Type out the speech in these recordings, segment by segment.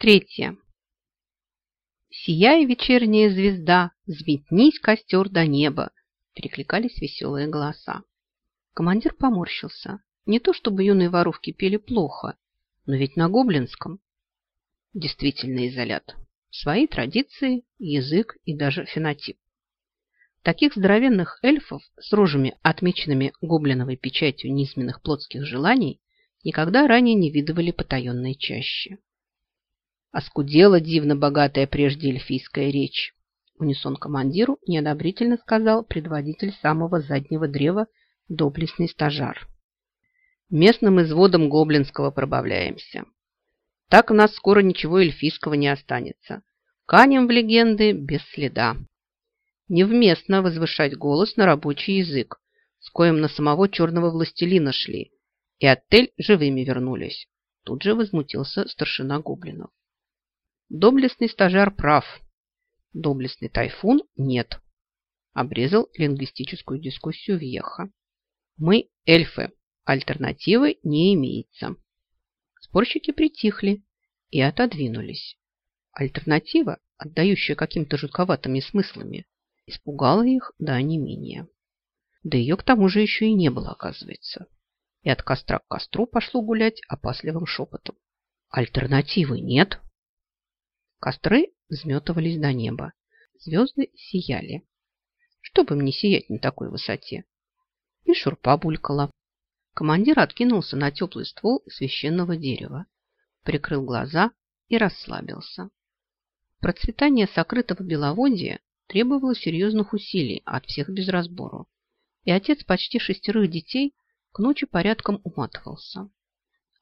Третье. «Сияй, вечерняя звезда, взметнись костер до неба!» перекликались веселые голоса. Командир поморщился. Не то чтобы юные воровки пели плохо, но ведь на гоблинском. Действительно изолят. Свои традиции, язык и даже фенотип. Таких здоровенных эльфов с рожами, отмеченными гоблиновой печатью низменных плотских желаний, никогда ранее не видывали потаенной чаще. Оскудела дивно богатая прежде эльфийская речь. Унисон командиру неодобрительно сказал предводитель самого заднего древа доблестный стажар. Местным изводом гоблинского пробавляемся. Так у нас скоро ничего эльфийского не останется. Канем в легенды без следа. Невместно возвышать голос на рабочий язык, с коим на самого черного властелина шли, и отель живыми вернулись. Тут же возмутился старшина гоблинов. Доблестный стажар прав. Доблестный тайфун нет. Обрезал лингвистическую дискуссию Вьеха. Мы эльфы. Альтернативы не имеется. Спорщики притихли и отодвинулись. Альтернатива, отдающая каким-то жутковатыми смыслами, испугала их до онемения. Да ее к тому же еще и не было, оказывается. И от костра к костру пошло гулять опасливым шепотом. Альтернативы нет. Костры взметывались до неба. Звезды сияли. Что бы мне сиять на такой высоте? И шурпа булькала. Командир откинулся на теплый ствол священного дерева, прикрыл глаза и расслабился. Процветание сокрытого беловодья требовало серьезных усилий от всех без разбору, и отец почти шестерых детей к ночи порядком уматывался.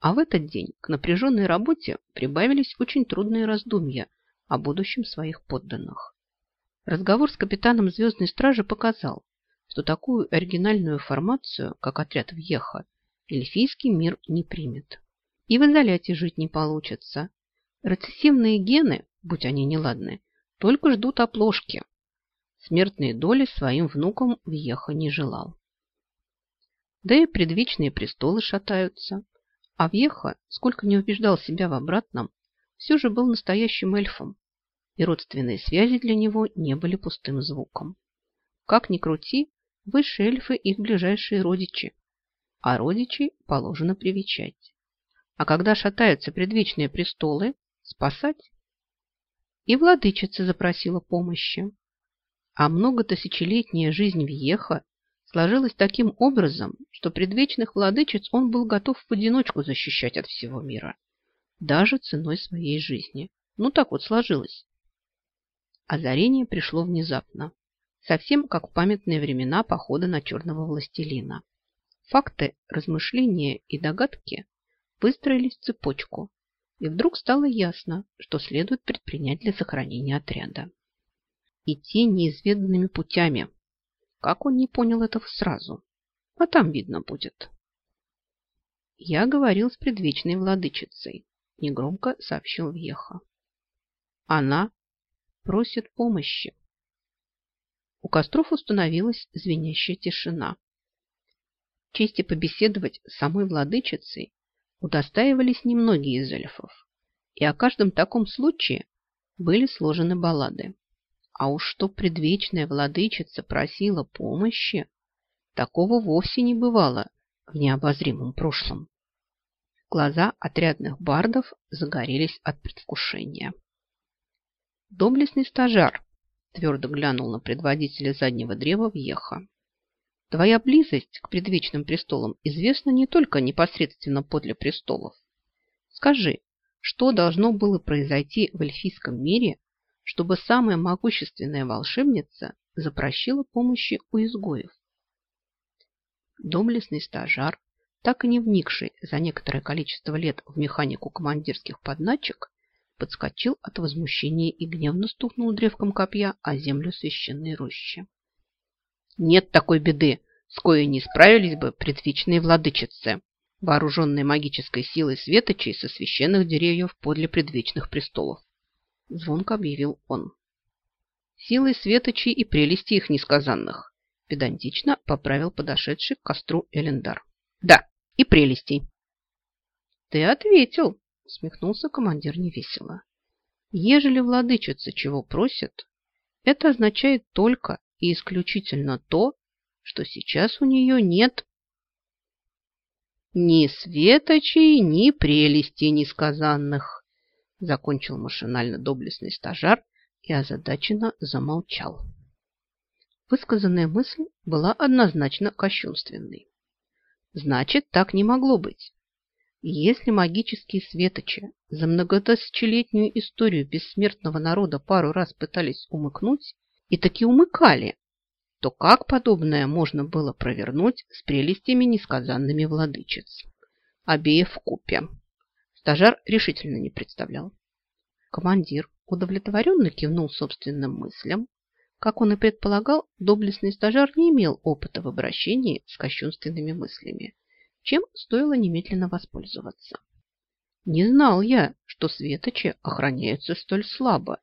А в этот день к напряженной работе прибавились очень трудные раздумья о будущем своих подданных. Разговор с капитаном Звездной Стражи показал, что такую оригинальную формацию, как отряд Вьеха, эльфийский мир не примет. И в изоляте жить не получится. Рецессивные гены, будь они неладны, только ждут оплошки. Смертные доли своим внукам Вьеха не желал. Да и предвечные престолы шатаются. А Вьеха, сколько не убеждал себя в обратном, все же был настоящим эльфом, и родственные связи для него не были пустым звуком. Как ни крути, высшие эльфы их ближайшие родичи, а родичей положено привечать. А когда шатаются предвечные престолы, спасать. И владычица запросила помощи. А многотысячелетняя жизнь Вьеха сложилась таким образом, что предвечных владычиц он был готов в одиночку защищать от всего мира, даже ценой своей жизни. Ну так вот сложилось. Озарение пришло внезапно, совсем как в памятные времена похода на черного властелина. Факты, размышления и догадки выстроились в цепочку, и вдруг стало ясно, что следует предпринять для сохранения отряда. Идти неизведанными путями, как он не понял этого сразу? А там видно будет. Я говорил с предвечной владычицей, негромко сообщил Вьеха. Она просит помощи. У костров установилась звенящая тишина. Чести побеседовать с самой владычицей удостаивались немногие из эльфов, и о каждом таком случае были сложены баллады. А уж что предвечная владычица просила помощи, такого вовсе не бывало в необозримом прошлом. Глаза отрядных бардов загорелись от предвкушения. Доблестный стажар твердо глянул на предводителя заднего древа Вьеха. Твоя близость к предвечным престолам известна не только непосредственно подле престолов. Скажи, что должно было произойти в эльфийском мире, чтобы самая могущественная волшебница запросила помощи у изгоев. Доблестный стажар, так и не вникший за некоторое количество лет в механику командирских подначек, подскочил от возмущения и гневно стукнул древком копья о землю священной рощи. Нет такой беды, с коей не справились бы предвечные владычицы, вооруженные магической силой светочей со священных деревьев подле предвечных престолов. – звонко объявил он. «Силой светочей и прелести их несказанных», – педантично поправил подошедший к костру Элендар. «Да, и прелестей». «Ты ответил», – усмехнулся командир невесело. Ежели владычица чего просит, это означает только и исключительно то, что сейчас у нее нет ни светочей, ни прелестей несказанных, закончил машинально доблестный стажар и озадаченно замолчал. Высказанная мысль была однозначно кощунственной. Значит, так не могло быть. Если магические светочи за многотысячелетнюю историю бессмертного народа пару раз пытались умыкнуть и таки умыкали, то как подобное можно было провернуть с прелестями несказанными владычиц? Обеих в купе. Стажар решительно не представлял. Командир удовлетворенно кивнул собственным мыслям. Как он и предполагал, доблестный стажар не имел опыта в обращении с кощунственными мыслями, чем стоило немедленно воспользоваться. Не знал я, что светочи охраняются столь слабо,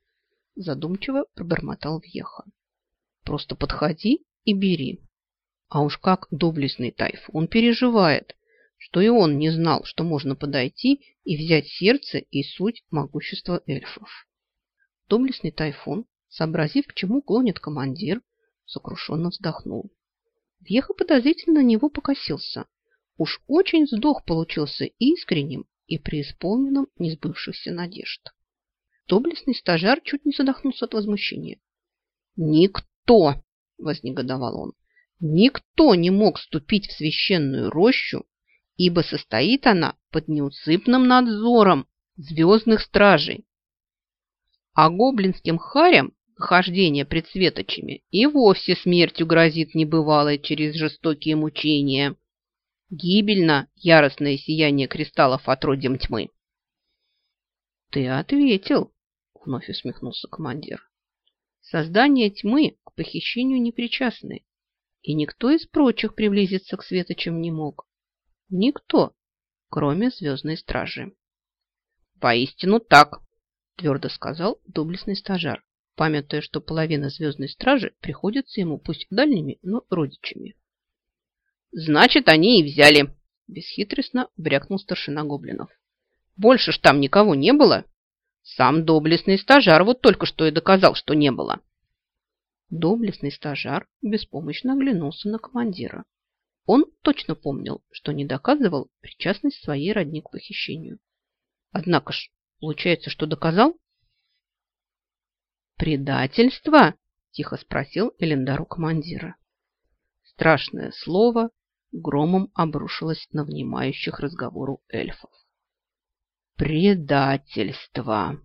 задумчиво пробормотал Вьеха. Просто подходи и бери. А уж как доблестный тайфун переживает, что и он не знал, что можно подойти и взять сердце и суть могущества эльфов. Доблестный тайфун, сообразив, к чему клонит командир, сокрушенно вздохнул. Вьеха подозрительно на него покосился. Уж очень вздох получился искренним и преисполненным несбывшихся надежд. Доблестный стажар чуть не задохнулся от возмущения. Никто, вознегодовал он, никто не мог ступить в священную рощу, ибо состоит она под неусыпным надзором звездных стражей. А гоблинским харям хождение пред светочами и вовсе смертью грозит небывалой через жестокие мучения. Гибельно яростное сияние кристаллов отродьем тьмы. «Ты ответил», — вновь усмехнулся командир. Создание тьмы к похищению не причастны, и никто из прочих приблизиться к светочам не мог. Никто, кроме звездной стражи. «Поистину так», – твердо сказал доблестный стажар, памятуя, что половина звездной стражи приходится ему пусть дальними, но родичами. «Значит, они и взяли», – бесхитростно брякнул старшина гоблинов. «Больше ж там никого не было?» Сам доблестный стажар вот только что и доказал, что не было. Доблестный стажар беспомощно оглянулся на командира. Он точно помнил, что не доказывал причастность своей родни к похищению. Однако ж, получается, что доказал? «Предательство?» – тихо спросил Элендару командира. Страшное слово громом обрушилось на внимающих разговору эльфов. Предательство.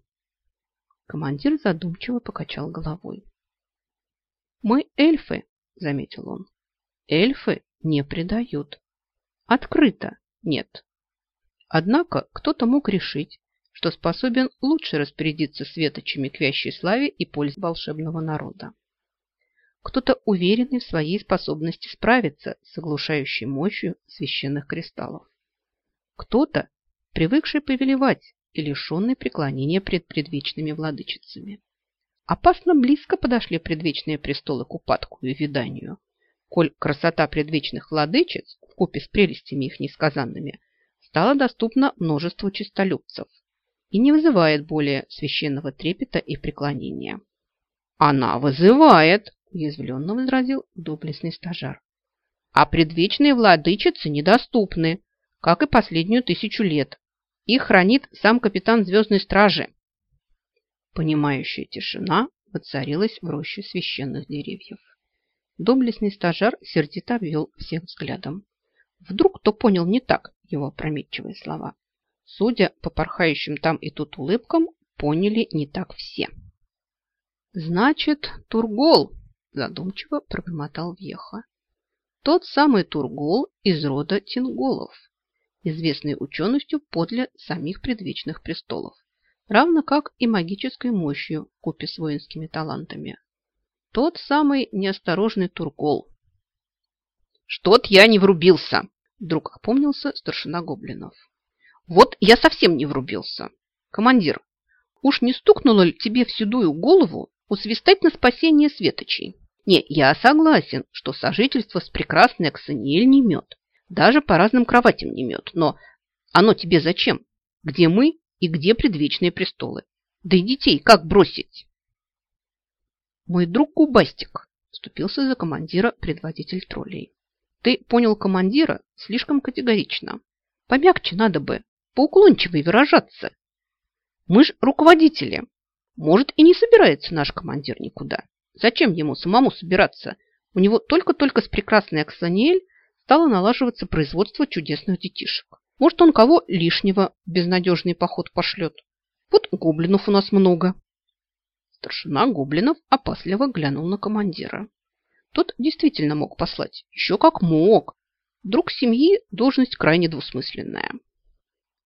Командир задумчиво покачал головой. Мы эльфы, заметил он. Эльфы не предают. Открыто нет. Однако кто-то мог решить, что способен лучше распорядиться светочами к вящей славе и пользе волшебного народа. Кто-то уверенный в своей способности справиться с оглушающей мощью священных кристаллов. Кто-то, привыкший повелевать и лишенный преклонения пред предвечными владычицами. Опасно близко подошли предвечные престолы к упадку и виданию, коль красота предвечных владычиц, вкупе с прелестями их несказанными, стала доступна множеству чистолюбцев и не вызывает более священного трепета и преклонения. «Она вызывает!» – уязвленно возразил доблестный стажар. «А предвечные владычицы недоступны, как и последнюю тысячу лет. Их хранит сам капитан Звездной Стражи. Понимающая тишина воцарилась в роще священных деревьев. Доблестный стажар сердито обвел всех взглядом. Вдруг кто понял не так его опрометчивые слова. Судя по порхающим там и тут улыбкам, поняли не так все. «Значит, Тургол!» – задумчиво пробормотал Вьеха. «Тот самый Тургол из рода Тинголов известный ученостью подле самих предвечных престолов, равно как и магической мощью купе с воинскими талантами. Тот самый неосторожный Тургол. «Что-то я не врубился!» Вдруг опомнился старшина гоблинов. «Вот я совсем не врубился. Командир, уж не стукнуло ли тебе в седую голову усвистать на спасение светочей? Не, я согласен, что сожительство с прекрасной Аксаниэль не мед. Даже по разным кроватям не мед. Но оно тебе зачем? Где мы и где предвечные престолы? Да и детей как бросить? Мой друг Губастик вступился за командира предводитель троллей. Ты понял командира слишком категорично. Помягче надо бы, поуклончивее выражаться. Мы ж руководители. Может, и не собирается наш командир никуда. Зачем ему самому собираться? У него только-только с прекрасной Аксаниэль стало налаживаться производство чудесных детишек. Может, он кого лишнего в безнадежный поход пошлет. Вот гоблинов у нас много. Старшина гоблинов опасливо глянул на командира. Тот действительно мог послать. Еще как мог. Друг семьи – должность крайне двусмысленная.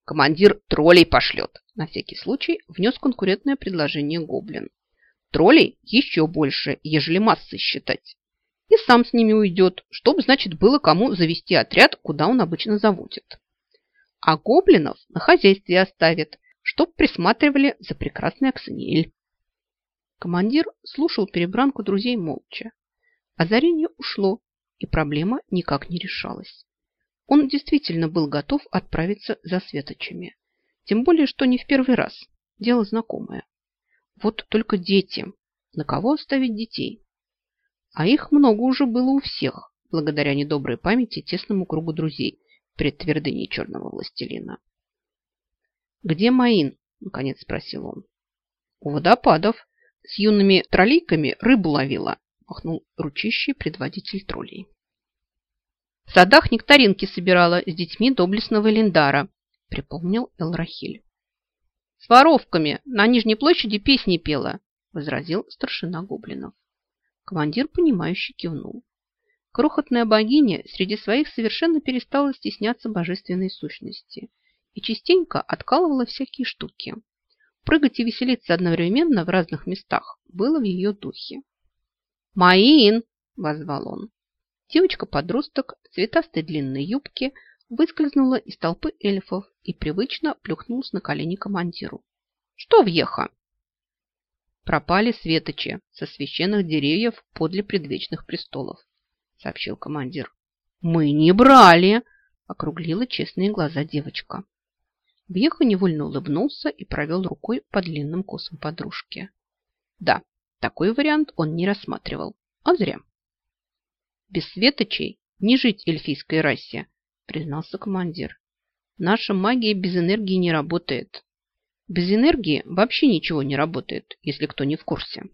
Командир троллей пошлет. На всякий случай внес конкурентное предложение гоблин. Троллей еще больше, ежели массы считать. И сам с ними уйдет, чтобы, значит, было кому завести отряд, куда он обычно заводит. А гоблинов на хозяйстве оставит, чтоб присматривали за прекрасной Аксаниэль. Командир слушал перебранку друзей молча. Озарение ушло, и проблема никак не решалась. Он действительно был готов отправиться за светочами. Тем более, что не в первый раз. Дело знакомое. Вот только дети. На кого оставить детей? А их много уже было у всех, благодаря недоброй памяти тесному кругу друзей пред твердыней черного властелина. «Где Маин?» – наконец спросил он. «У водопадов. С юными троллейками рыбу ловила махнул ручищей предводитель троллей. В садах нектаринки собирала с детьми доблестного Линдара, припомнил Элрахиль. С воровками на Нижней площади песни пела, возразил старшина гоблинов. Командир, понимающе кивнул. Крохотная богиня среди своих совершенно перестала стесняться божественной сущности и частенько откалывала всякие штуки. Прыгать и веселиться одновременно в разных местах было в ее духе. «Маин!» – возвал он. Девочка-подросток в цветастой длинной юбке выскользнула из толпы эльфов и привычно плюхнулась на колени командиру. «Что въеха?» «Пропали светочи со священных деревьев подле предвечных престолов», – сообщил командир. «Мы не брали!» – округлила честные глаза девочка. Вьеха невольно улыбнулся и провел рукой по длинным косам подружки. Да, такой вариант он не рассматривал. А зря. Без светочей не жить эльфийской расе, признался командир. Наша магия без энергии не работает. Без энергии вообще ничего не работает, если кто не в курсе.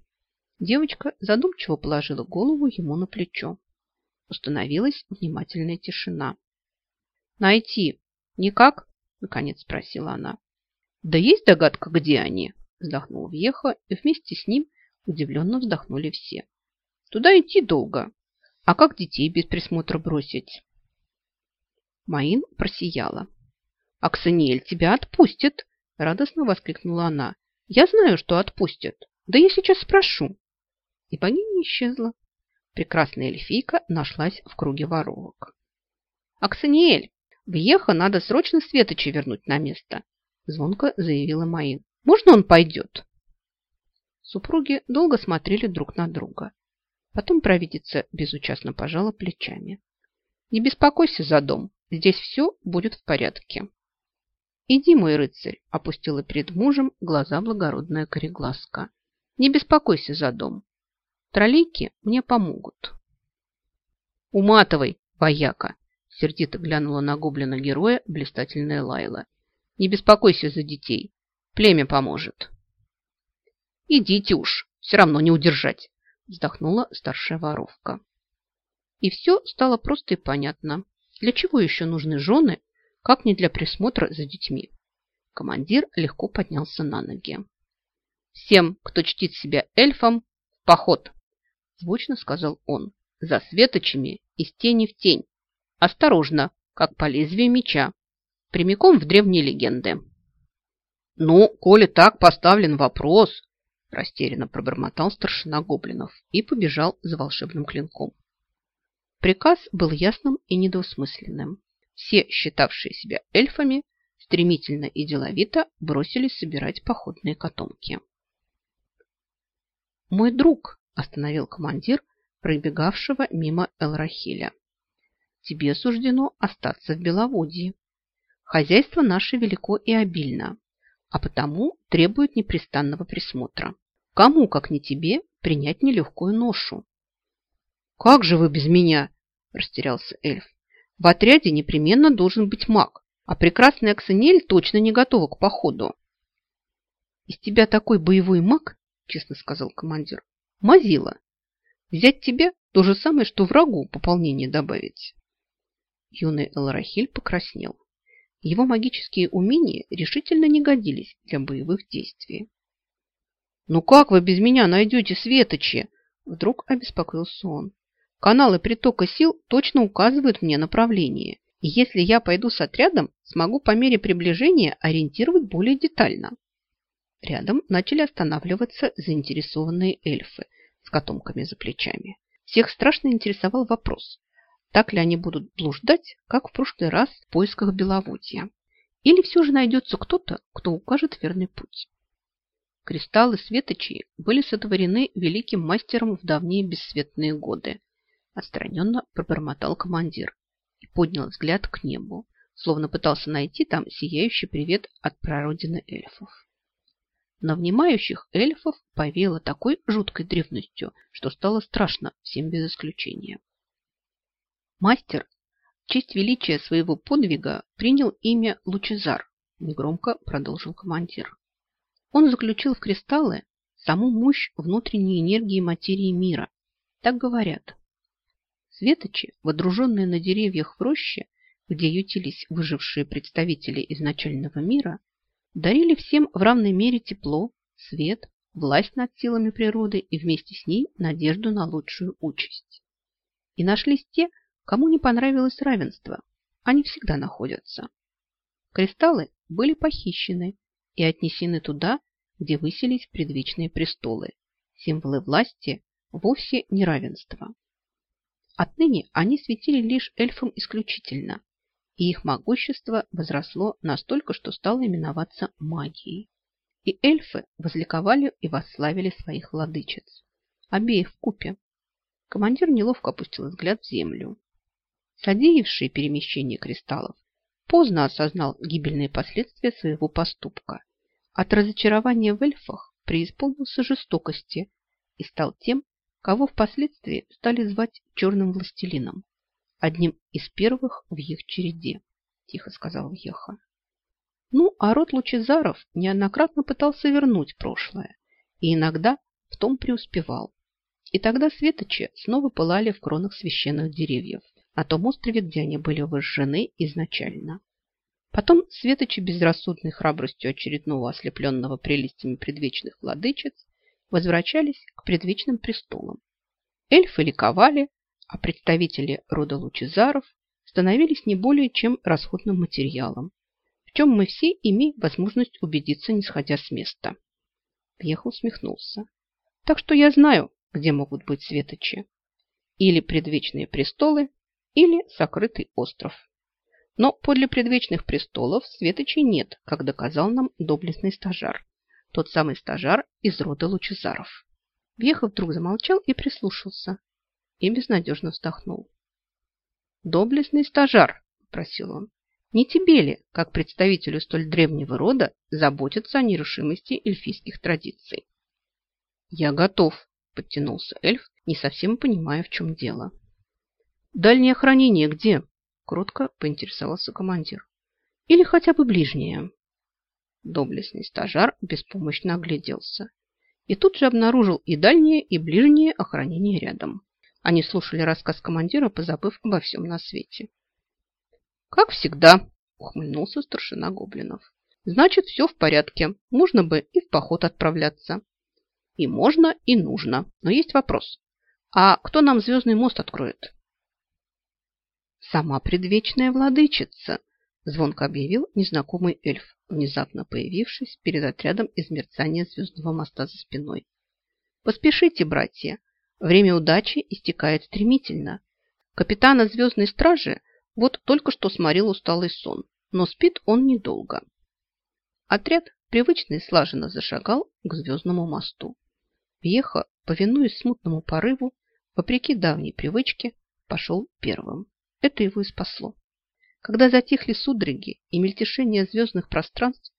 Девочка задумчиво положила голову ему на плечо. Установилась внимательная тишина. «Найти никак?» – наконец спросила она. «Да есть догадка, где они?» – вздохнул Вьеха, и вместе с ним Удивленно вздохнули все. Туда идти долго. А как детей без присмотра бросить? Маин просияла. «Аксаниэль тебя отпустит!» Радостно воскликнула она. «Я знаю, что отпустят. Да я сейчас спрошу». И богиня исчезла. Прекрасная эльфийка нашлась в круге воровок. «Аксаниэль, въеха надо срочно Светоча вернуть на место», звонко заявила Маин. «Можно он пойдет?» Супруги долго смотрели друг на друга. Потом провидица безучастно пожала плечами. «Не беспокойся за дом, здесь все будет в порядке». «Иди, мой рыцарь», – опустила перед мужем глаза благородная корегласка. «Не беспокойся за дом. Троллейки мне помогут». «Уматывай, вояка!» – сердито глянула на гоблина героя блистательная Лайла. «Не беспокойся за детей. Племя поможет». «Идите уж, все равно не удержать», вздохнула старшая воровка. И все стало просто и понятно. Для чего еще нужны жены, как не для присмотра за детьми? Командир легко поднялся на ноги. «Всем, кто чтит себя эльфом, поход!» Звучно сказал он. «За светочами из тени в тень. Осторожно, как по лезвию меча. Прямиком в древние легенды». «Ну, коли так поставлен вопрос, Растерянно пробормотал старшина гоблинов и побежал за волшебным клинком. Приказ был ясным и недвусмысленным. Все, считавшие себя эльфами, стремительно и деловито бросились собирать походные котомки. «Мой друг!» – остановил командир, пробегавшего мимо Элрахиля. «Тебе суждено остаться в Беловодье. Хозяйство наше велико и обильно, а потому требует непрестанного присмотра. Кому, как не тебе, принять нелегкую ношу? «Как же вы без меня?» – растерялся эльф. «В отряде непременно должен быть маг, а прекрасная Аксенель точно не готова к походу». «Из тебя такой боевой маг, – честно сказал командир, – мазила. Взять тебя – то же самое, что врагу пополнение добавить». Юный Элрахиль покраснел. Его магические умения решительно не годились для боевых действий. «Ну как вы без меня найдете светочи?» Вдруг обеспокоился он. «Каналы притока сил точно указывают мне направление, и если я пойду с отрядом, смогу по мере приближения ориентировать более детально». Рядом начали останавливаться заинтересованные эльфы с котомками за плечами. Всех страшно интересовал вопрос, так ли они будут блуждать, как в прошлый раз в поисках Беловодья. Или все же найдется кто-то, кто укажет верный путь. Кристаллы светочи были сотворены великим мастером в давние бесцветные годы. Отстраненно пробормотал командир и поднял взгляд к небу, словно пытался найти там сияющий привет от прародины эльфов. На внимающих эльфов повело такой жуткой древностью, что стало страшно всем без исключения. Мастер в честь величия своего подвига принял имя Лучезар, негромко продолжил командир. Он заключил в кристаллы саму мощь внутренней энергии материи мира. Так говорят. Светочи, водруженные на деревьях в роще, где ютились выжившие представители изначального мира, дарили всем в равной мере тепло, свет, власть над силами природы и вместе с ней надежду на лучшую участь. И нашлись те, кому не понравилось равенство. Они всегда находятся. Кристаллы были похищены и отнесены туда, где высились предвечные престолы, символы власти, вовсе не равенства. Отныне они светили лишь эльфам исключительно, и их могущество возросло настолько, что стало именоваться магией. И эльфы возликовали и восславили своих владычиц, обеих в купе. Командир неловко опустил взгляд в землю. Содеявший перемещение кристаллов поздно осознал гибельные последствия своего поступка. От разочарования в эльфах преисполнился жестокости и стал тем, кого впоследствии стали звать черным властелином, одним из первых в их череде, тихо сказал Вьеха. Ну, а род Лучезаров неоднократно пытался вернуть прошлое и иногда в том преуспевал. И тогда светочи снова пылали в кронах священных деревьев – на том острове, где они были выжжены изначально. Потом светочи безрассудной храбростью очередного ослепленного прелестями предвечных владычиц возвращались к предвечным престолам. Эльфы ликовали, а представители рода Лучезаров становились не более чем расходным материалом, в чем мы все имеем возможность убедиться, не сходя с места. Пьеха усмехнулся. Так что я знаю, где могут быть светочи. Или предвечные престолы, или сокрытый остров. Но подле предвечных престолов светочей нет, как доказал нам доблестный стажар. Тот самый стажар из рода Лучезаров. Вьехов вдруг замолчал и прислушался. И безнадежно вздохнул. «Доблестный стажар», – просил он, – «не тебе ли, как представителю столь древнего рода, заботиться о нерушимости эльфийских традиций?» «Я готов», – подтянулся эльф, не совсем понимая, в чем дело. «Дальнее хранение где?» – кротко поинтересовался командир. «Или хотя бы ближнее?» Доблестный стажар беспомощно огляделся. И тут же обнаружил и дальнее, и ближнее охранение рядом. Они слушали рассказ командира, позабыв обо всем на свете. «Как всегда», – ухмыльнулся старшина гоблинов. «Значит, все в порядке. Можно бы и в поход отправляться». «И можно, и нужно. Но есть вопрос. А кто нам звездный мост откроет?» «Сама предвечная владычица!» – звонко объявил незнакомый эльф, внезапно появившись перед отрядом из мерцания звездного моста за спиной. «Поспешите, братья! Время удачи истекает стремительно. Капитана звездной стражи вот только что сморил усталый сон, но спит он недолго». Отряд привычно и слаженно зашагал к звездному мосту. Пьеха, повинуясь смутному порыву, вопреки давней привычке, пошел первым. Это его и спасло. Когда затихли судороги и мельтешение звездных пространств,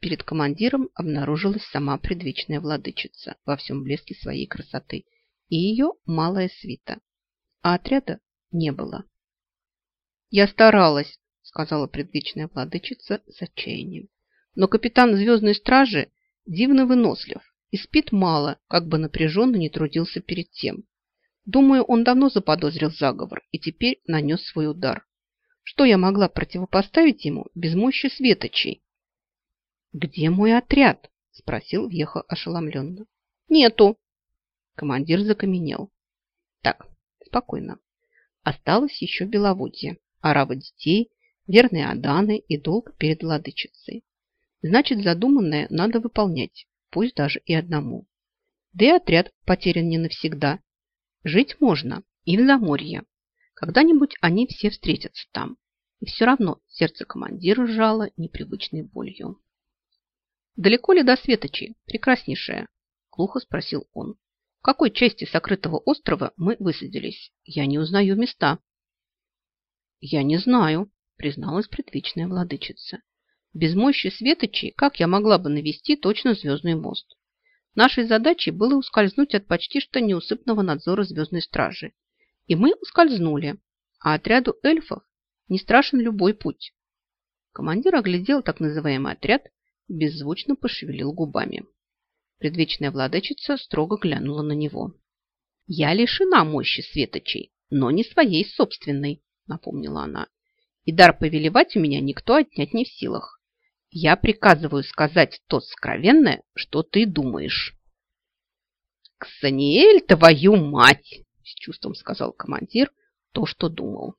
перед командиром обнаружилась сама предвечная владычица во всем блеске своей красоты и ее малая свита. А отряда не было. «Я старалась», — сказала предвечная владычица с отчаянием. «Но капитан звездной стражи дивно вынослив и спит мало, как бы напряженно не трудился перед тем. Думаю, он давно заподозрил заговор и теперь нанес свой удар. Что я могла противопоставить ему без мощи светочей? «Где мой отряд?» – спросил Веха ошеломленно. «Нету!» Командир закаменел. «Так, спокойно. Осталось еще Беловодье, арава детей, верные Аданы и долг перед владычицей. Значит, задуманное надо выполнять, пусть даже и одному. Да и отряд потерян не навсегда. Жить можно и в Заморье. Когда-нибудь они все встретятся там. И все равно сердце командира сжало непривычной болью. «Далеко ли до Светочи, прекраснейшая?» – глухо спросил он. «В какой части сокрытого острова мы высадились? Я не узнаю места». «Я не знаю», – призналась предвечная владычица. Без мощи светочей как я могла бы навести точно звездный мост? Нашей задачей было ускользнуть от почти что неусыпного надзора звездной стражи. И мы ускользнули, а отряду эльфов не страшен любой путь. Командир оглядел так называемый отряд, беззвучно пошевелил губами. Предвечная владычица строго глянула на него. «Я лишена мощи светочей, но не своей собственной», напомнила она. «И дар повелевать у меня никто отнять не в силах. Я приказываю сказать то скровенное, что ты думаешь. «Ксаниэль, твою мать!» – с чувством сказал командир то, что думал.